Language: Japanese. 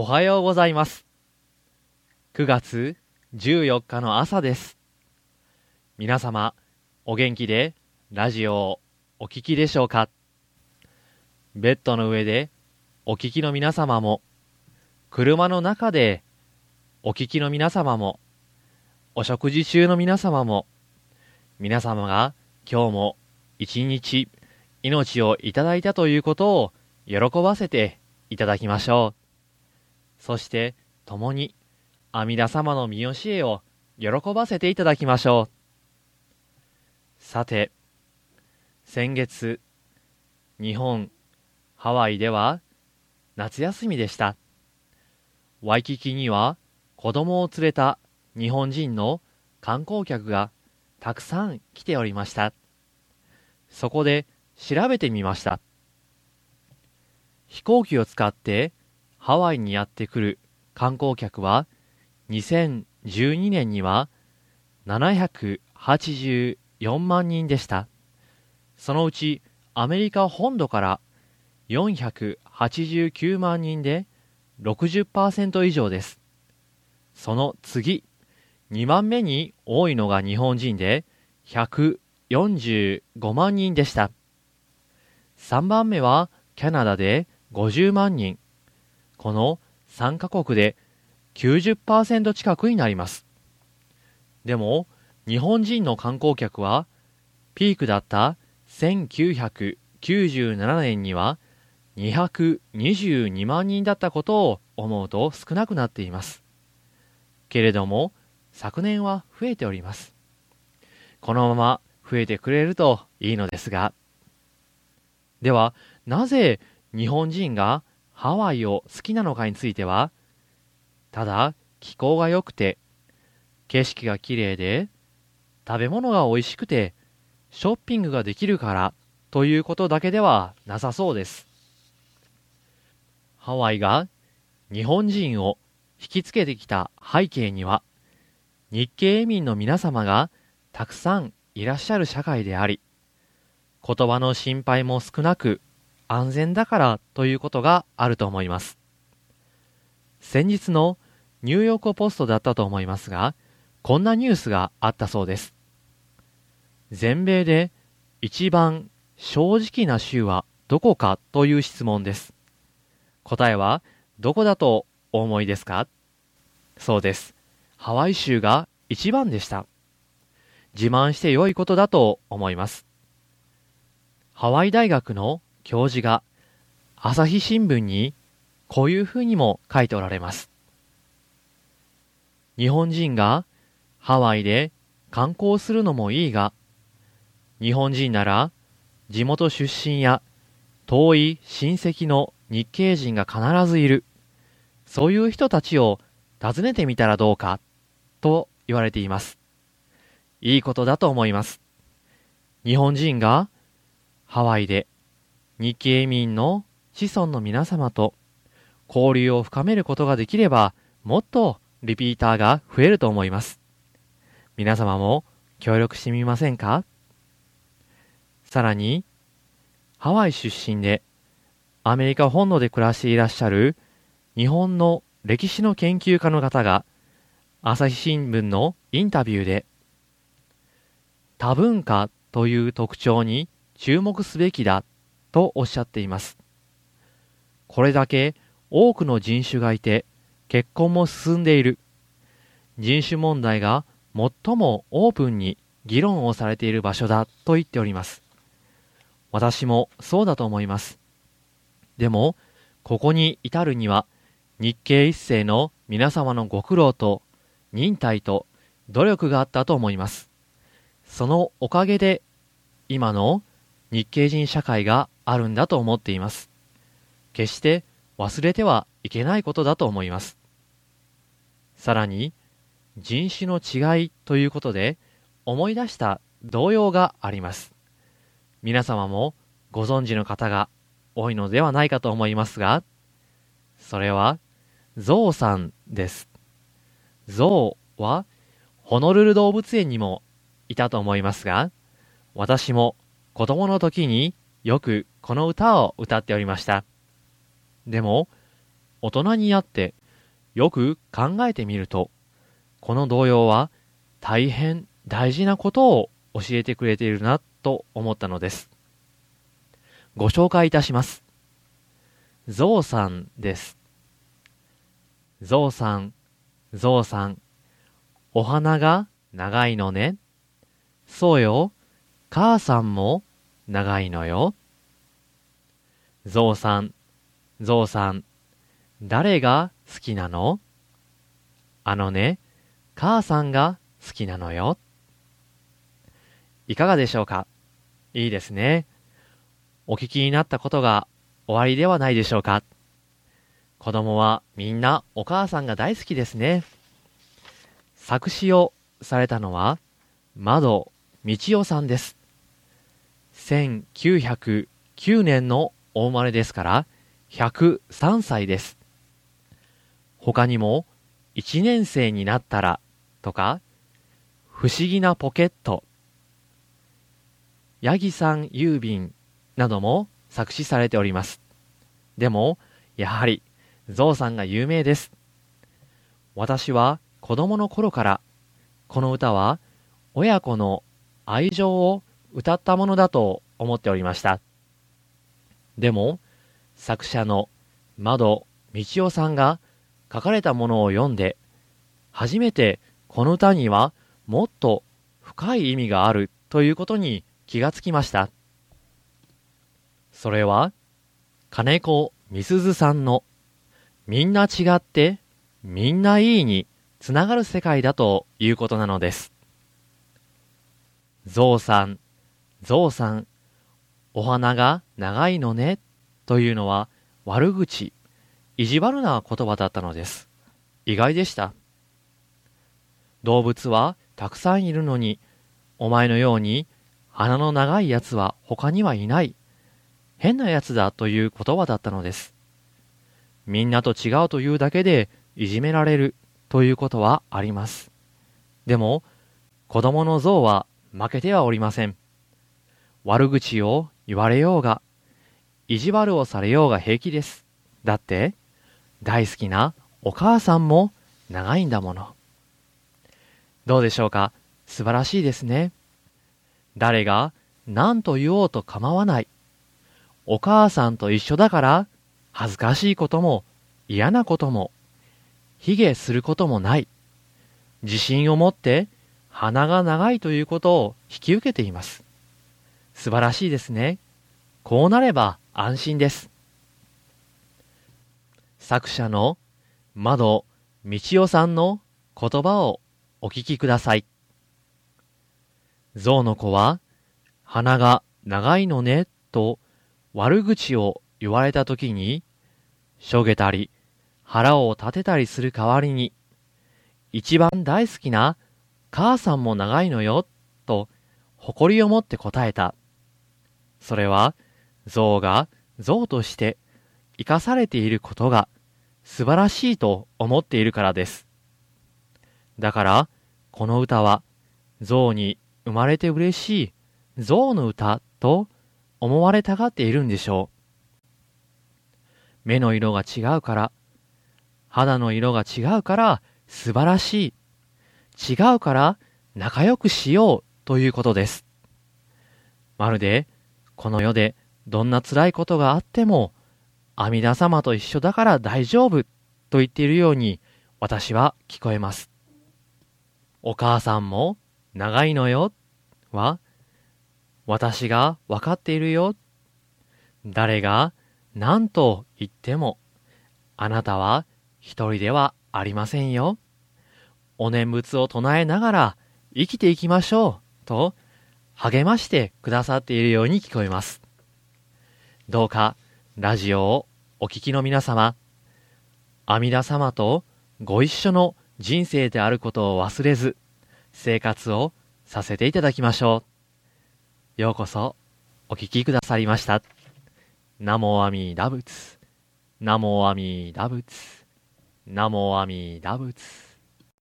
おはようございます。9月14日の朝です。皆様、お元気でラジオをお聞きでしょうか？ベッドの上でお聞きの皆様も、車の中でお聞きの皆様も、お食事中の皆様も、皆様が今日も一日命をいただいたということを喜ばせていただきましょう。そして共に阿弥陀様の見教えを喜ばせていただきましょう。さて、先月、日本、ハワイでは夏休みでした。ワイキキには子供を連れた日本人の観光客がたくさん来ておりました。そこで調べてみました。飛行機を使ってハワイにやってくる観光客は2012年には784万人でした。そのうちアメリカ本土から489万人で60%以上です。その次、2番目に多いのが日本人で145万人でした。3番目はキャナダで50万人。この3カ国で90%近くになります。でも、日本人の観光客は、ピークだった1997年には222万人だったことを思うと少なくなっています。けれども、昨年は増えております。このまま増えてくれるといいのですが。では、なぜ日本人がハワイを好きなのかについては、ただ気候が良くて、景色が綺麗で、食べ物が美味しくて、ショッピングができるからということだけではなさそうです。ハワイが日本人を引きつけてきた背景には、日系移民の皆様がたくさんいらっしゃる社会であり、言葉の心配も少なく安全だからということがあると思います。先日のニューヨークポストだったと思いますが、こんなニュースがあったそうです。全米で一番正直な州はどこかという質問です。答えはどこだとお思いですか？そうです。ハワイ州が一番でした。自慢して良いことだと思います。ハワイ大学の教授が朝日新聞にこういうふうにも書いておられます。日本人がハワイで観光するのもいいが、日本人なら地元出身や遠い親戚の日系人が必ずいる。そういう人たちを訪ねてみたらどうかと言われています。いいことだと思います。日本人がハワイで日系移民の子孫の皆様と交流を深めることができればもっとリピーターが増えると思います。皆様も協力してみませんか？さらに、ハワイ出身でアメリカ本土で暮らしていらっしゃる日本の歴史の研究家の方が朝日新聞のインタビューで多文化という特徴に注目すべきだとおっしゃっています。これだけ多くの人種がいて結婚も進んでいる。人種問題が最もオープンに議論をされている場所だと言っております。私もそうだと思います。でも、ここに至るには日系一世の皆様のご苦労と忍耐と努力があったと思います。そのおかげで今の日系人社会があるんだと思っています。決して忘れてはいけないことだと思います。さらに人種の違いということで思い出した動揺があります。皆様もご存知の方が多いのではないかと思いますが、それはゾウさんです。ゾウはホノルル動物園にもいたと思いますが、私も子供の時によくこの歌を歌っておりました。でも、大人になってよく考えてみると、この童謡は大変大事なことを教えてくれているなと思ったのです。ご紹介いたします。ゾウさんです。ゾウさん、ゾウさん、お花が長いのね。そうよ、母さんも長いのよ。ゾウさん、ゾウさん、誰が好きなの？あのね、母さんが好きなのよ。いかがでしょうか？いいですね。お聞きになったことが終わりではないでしょうか？子供はみんなお母さんが大好きですね。作詞をされたのは、窓道夫さんです。1909年のお生まれですから、103歳です。他にも、1年生になったらとか、不思議なポケット、ヤギさん郵便なども作詞されております。でも、やはり、ゾウさんが有名です。私は子供の頃から、この歌は親子の愛情を歌ったものだと思っておりました。でも、作者の窓道夫さんが書かれたものを読んで、初めてこの歌にはもっと深い意味があるということに気がつきました。それは、金子みすずさんのみんな違ってみんないいにつながる世界だということなのです。ゾウさん、ゾウさん、お花が長いのねというのは悪口、意地悪な言葉だったのです。意外でした。動物はたくさんいるのに、お前のように鼻の長いやつは他にはいない。変なやつだという言葉だったのです。みんなと違うというだけでいじめられるということはあります。でも、子供の像は負けてはおりません。悪口を言われようが、意地悪をされようが平気です。だって、大好きなお母さんも長いんだもの。どうでしょうか？素晴らしいですね。誰が何と言おうと構わない。お母さんと一緒だから恥ずかしいことも嫌なことも卑下することもない。自信を持って鼻が長いということを引き受けています。素晴らしいですね。こうなれば安心です。作者の窓道夫さんの言葉をお聞きください。象の子は、鼻が長いのね、と悪口を言われた時に、しょげたり、腹を立てたりする代わりに、一番大好きな母さんも長いのよ、と誇りを持って答えた。それは、象が象として生かされていることが素晴らしいと思っているからです。だから、この歌は象に生まれて嬉しい象の歌と思われたがっているんでしょう。目の色が違うから、肌の色が違うから素晴らしい。違うから仲良くしようということです。まるで、この世でどんな辛いことがあっても、阿弥陀様と一緒だから大丈夫と言っているように私は聞こえます。お母さんも長いのよは、私がわかっているよ。誰が何と言っても、あなたは一人ではありませんよ。お念仏を唱えながら生きていきましょう。と励ましてくださっているように聞こえます。どうかラジオをお聞きの皆様、阿弥陀様とご一緒の人生であることを忘れず、生活をさせていただきましょう。ようこそお聞きくださりました。ナモアミダ仏。ナモアミダ仏。ナモアミダ仏。